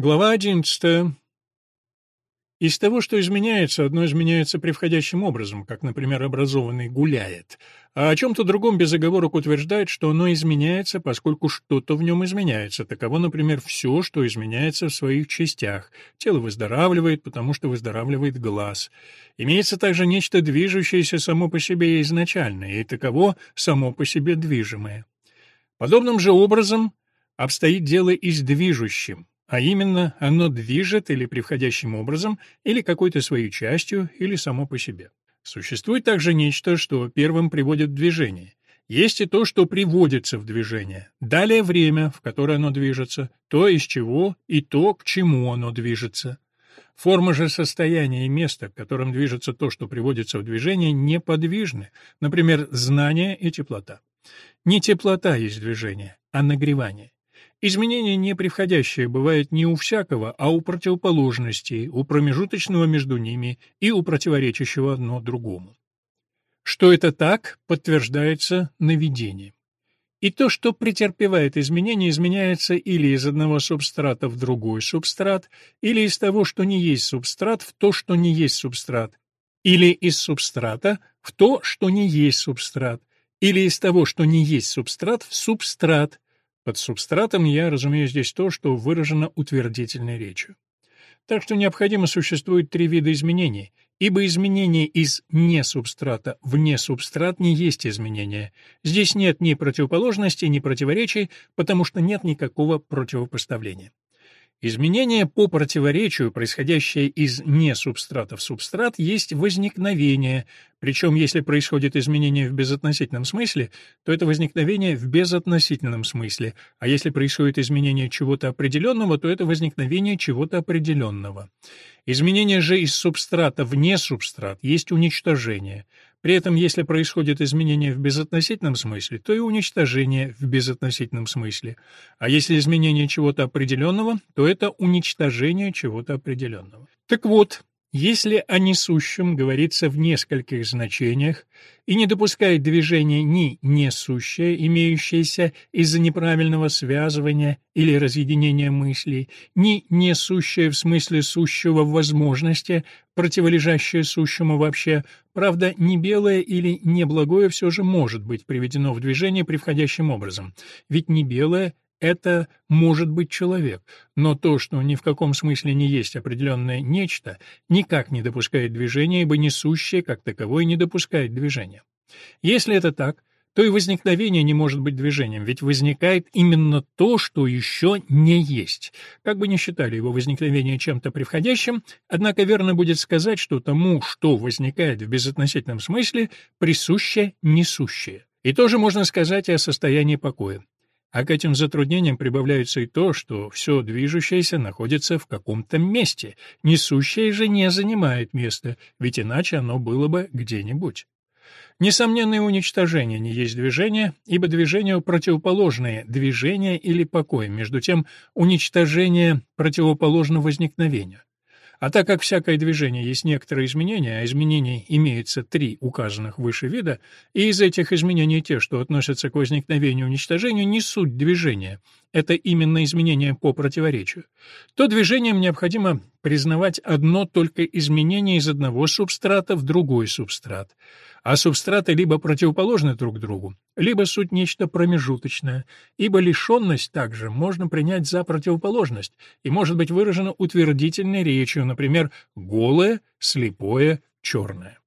Глава 11. Из того, что изменяется, одно изменяется превходящим образом, как, например, образованный гуляет, а о чем-то другом без оговорок утверждает, что оно изменяется, поскольку что-то в нем изменяется. Таково, например, все, что изменяется в своих частях. Тело выздоравливает, потому что выздоравливает глаз. Имеется также нечто движущееся само по себе изначально, и таково само по себе движимое. Подобным же образом обстоит дело и с движущим. А именно, оно движет или превходящим образом, или какой-то своей частью, или само по себе. Существует также нечто, что первым приводит в движение. Есть и то, что приводится в движение. Далее время, в которое оно движется, то, из чего, и то, к чему оно движется. Форма же состояния и места, в котором движется то, что приводится в движение, неподвижны, например, знание и теплота. Не теплота есть движение, а нагревание. Изменение неприходящее бывает не у всякого, а у противоположностей, у промежуточного между ними и у противоречащего одно другому. Что это так, подтверждается наведением. И то, что претерпевает изменения, изменяется или из одного субстрата в другой субстрат, или из того, что не есть субстрат, в то, что не есть субстрат, или из субстрата в то, что не есть субстрат, или из того, что не есть субстрат, в субстрат, под субстратом я разумею здесь то, что выражено утвердительной речью. Так что необходимо существует три вида изменений, ибо изменение из несубстрата в несубстрат не есть изменение. Здесь нет ни противоположности, ни противоречий, потому что нет никакого противопоставления. Изменение по противоречию, происходящее из несубстрата в субстрат, есть возникновение, причем если происходит изменение в безотносительном смысле, то это возникновение в безотносительном смысле, а если происходит изменение чего-то определенного, то это возникновение чего-то определенного. Изменение же из субстрата в несубстрат есть уничтожение, при этом, если происходит изменение в безотносительном смысле, то и уничтожение в безотносительном смысле. А если изменение чего-то определенного, то это уничтожение чего-то определенного. Так вот, если о несущем говорится в нескольких значениях и не допускает движения ни несущее, имеющееся из-за неправильного связывания или разъединения мыслей, ни несущее в смысле сущего в возможности, противолежащее сущему вообще, правда, не белое или не благое все же может быть приведено в движение превходящим образом, ведь не белое это может быть человек, но то, что ни в каком смысле не есть определенное нечто, никак не допускает движения, ибо несущее, как таковое, не допускает движения. Если это так, то и возникновение не может быть движением, ведь возникает именно то, что еще не есть. Как бы ни считали его возникновение чем-то превходящим, однако верно будет сказать, что тому, что возникает в безотносительном смысле, присуще несущее. И тоже можно сказать и о состоянии покоя. А к этим затруднениям прибавляется и то, что все движущееся находится в каком-то месте, несущее же не занимает места, ведь иначе оно было бы где-нибудь. Несомненное уничтожение не есть движение, ибо движению противоположное движение или покой, между тем уничтожение противоположно возникновению. А так как всякое движение есть некоторые изменения, а изменений имеется три указанных выше вида, и из этих изменений те, что относятся к возникновению и уничтожению, не суть движения, это именно изменения по противоречию, то движением необходимо признавать одно только изменение из одного субстрата в другой субстрат — а субстраты либо противоположны друг другу, либо суть нечто промежуточное, ибо лишенность также можно принять за противоположность и может быть выражена утвердительной речью, например, голое, слепое, черное.